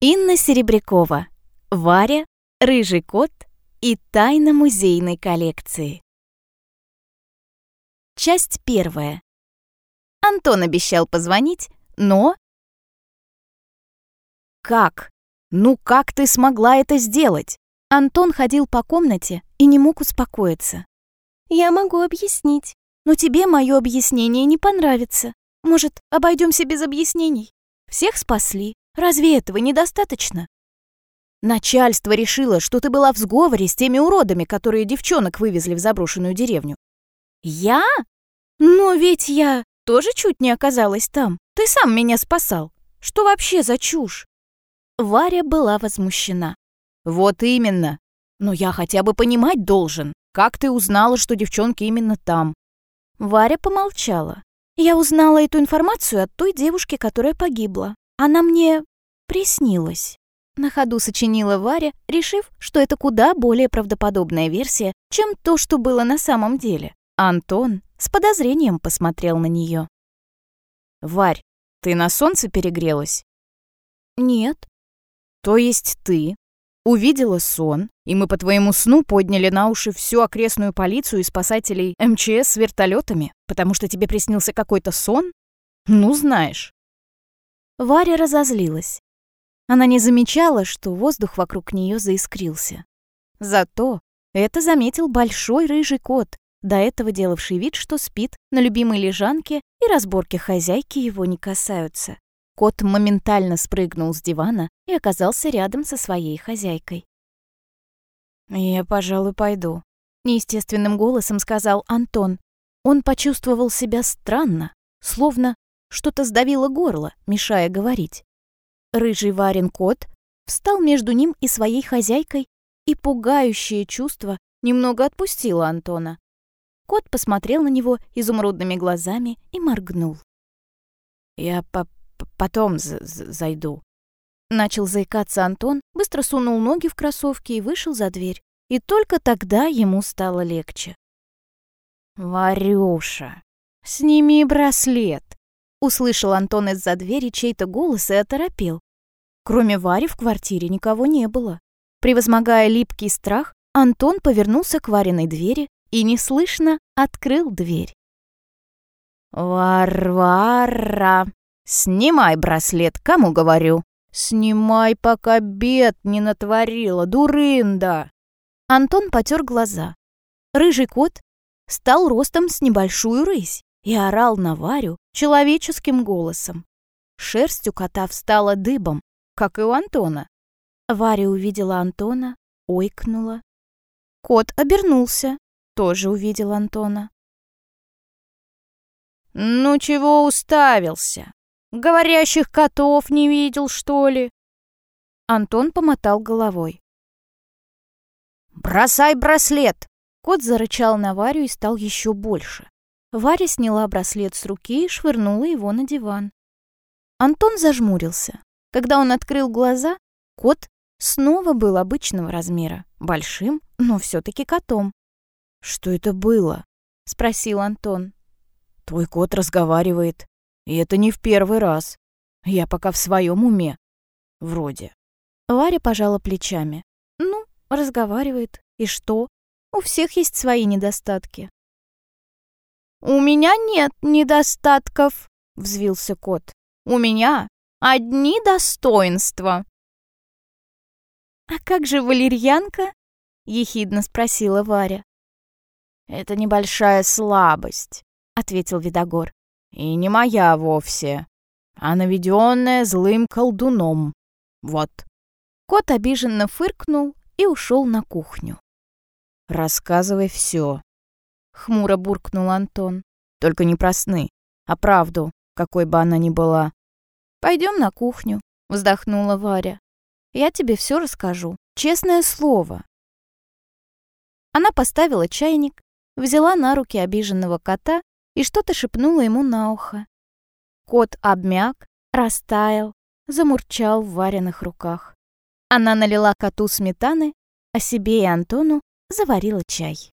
Инна Серебрякова. Варя, Рыжий кот и тайна музейной коллекции. Часть первая. Антон обещал позвонить, но... Как? Ну как ты смогла это сделать? Антон ходил по комнате и не мог успокоиться. Я могу объяснить, но тебе мое объяснение не понравится. Может, обойдемся без объяснений? Всех спасли, Разве этого недостаточно? Начальство решило, что ты была в сговоре с теми уродами, которые девчонок вывезли в заброшенную деревню. Я? Но ведь я тоже чуть не оказалась там. Ты сам меня спасал. Что вообще за чушь? Варя была возмущена. Вот именно. Но я хотя бы понимать должен. Как ты узнала, что девчонки именно там? Варя помолчала. Я узнала эту информацию от той девушки, которая погибла. Она мне приснилась. На ходу сочинила Варя, решив, что это куда более правдоподобная версия, чем то, что было на самом деле. Антон с подозрением посмотрел на нее. «Варь, ты на солнце перегрелась?» «Нет». «То есть ты увидела сон, и мы по твоему сну подняли на уши всю окрестную полицию и спасателей МЧС с вертолетами, потому что тебе приснился какой-то сон? Ну, знаешь». Варя разозлилась. Она не замечала, что воздух вокруг нее заискрился. Зато это заметил большой рыжий кот, до этого делавший вид, что спит на любимой лежанке, и разборки хозяйки его не касаются. Кот моментально спрыгнул с дивана и оказался рядом со своей хозяйкой. «Я, пожалуй, пойду», — неестественным голосом сказал Антон. Он почувствовал себя странно, словно что-то сдавило горло, мешая говорить. Рыжий Варен кот встал между ним и своей хозяйкой, и пугающее чувство немного отпустило Антона. Кот посмотрел на него изумрудными глазами и моргнул. «Я по потом зайду». Начал заикаться Антон, быстро сунул ноги в кроссовки и вышел за дверь. И только тогда ему стало легче. «Варюша, сними браслет!» Услышал Антон из-за двери чей-то голос и оторопел. Кроме Вари в квартире никого не было. Превозмогая липкий страх, Антон повернулся к Вариной двери и неслышно открыл дверь. «Варвара, снимай браслет, кому говорю?» «Снимай, пока бед не натворила, дурында!» Антон потер глаза. Рыжий кот стал ростом с небольшую рысь и орал на Варю человеческим голосом. Шерсть у кота встала дыбом, как и у Антона. Варя увидела Антона, ойкнула. Кот обернулся, тоже увидел Антона. «Ну чего уставился? Говорящих котов не видел, что ли?» Антон помотал головой. «Бросай браслет!» Кот зарычал на Варю и стал еще больше. Варя сняла браслет с руки и швырнула его на диван. Антон зажмурился. Когда он открыл глаза, кот снова был обычного размера, большим, но все таки котом. «Что это было?» — спросил Антон. «Твой кот разговаривает, и это не в первый раз. Я пока в своем уме. Вроде». Варя пожала плечами. «Ну, разговаривает. И что? У всех есть свои недостатки. «У меня нет недостатков», — взвился кот. «У меня одни достоинства». «А как же валерьянка?» — ехидно спросила Варя. «Это небольшая слабость», — ответил Видогор. «И не моя вовсе, а наведенная злым колдуном. Вот». Кот обиженно фыркнул и ушел на кухню. «Рассказывай все, Хмуро буркнул Антон. Только не про сны, а правду, какой бы она ни была. Пойдем на кухню, вздохнула Варя. Я тебе все расскажу, честное слово. Она поставила чайник, взяла на руки обиженного кота и что-то шепнула ему на ухо. Кот обмяк, растаял, замурчал в вареных руках. Она налила коту сметаны, а себе и Антону заварила чай.